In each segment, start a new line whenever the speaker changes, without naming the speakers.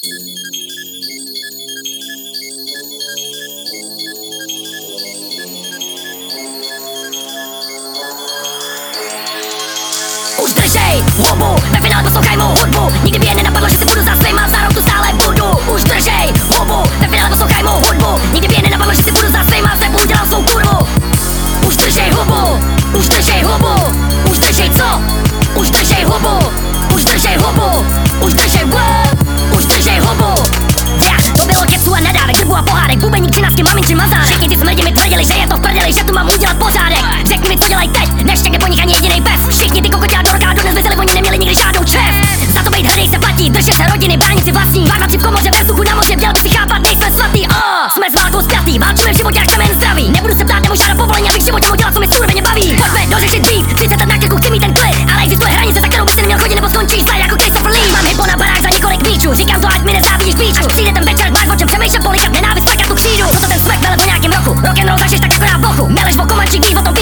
Už držej hubu, ve finále poslouchaj mou hudbu Nikdy by je nenapadlo, že si budu zase mazarou tu stále budu Už držej Maminči, mazárek Všichni ty smrdi mi tvrdili, že je to v prdeli Že tu mám udělat pořádek. Řekni mi, co dělaj teď, čeká po nich ani jediný pes. Všichni ty kokotě do roká dodnes vezeli, oni neměli nikdy žádnou čest. Za to být hrdý se platí, držet se rodiny, bránit si vlastní. Pár tři v komoře, ve vzduchu na moře, měl by si chápat, nejsme svatý. Oh, Jsme s válkou spjatý, válčíme v životě a chceme jen zdraví. Nebudu se ptát, nebo žádat povolení, abych v životě mohl dělat, co mi surveně baví Pojďme dořešit dřív, 30 let na krku, chci mít ten klid míčů, říkám to, ať mi nezávidíš bíču Až přijde ten večer, máš o čem přemýšlet, polikat nenávist, tak já tu křídu Co to ten smek, vele po nějakém roku, rock and roll zažiješ tak akorát boku Meleš o komančík, víš o tom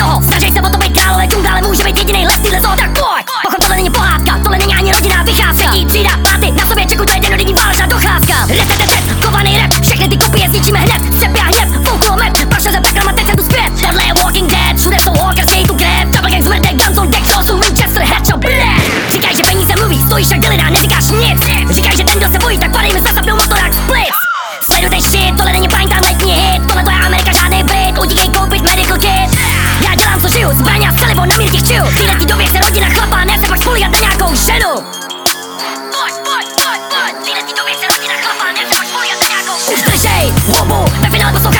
náma, že jich je mnoho Snažej se o to být džungle, ale může být jediný les tyhle tak pojď době se rodina chlapa, ne se pak spolíhat na nějakou ženu. Pojď, pojď, pojď, pojď, v rodina chlapa, ne se pak spolíhat na nějakou ženu. Už držej hubu, ve finále poslouchaj mou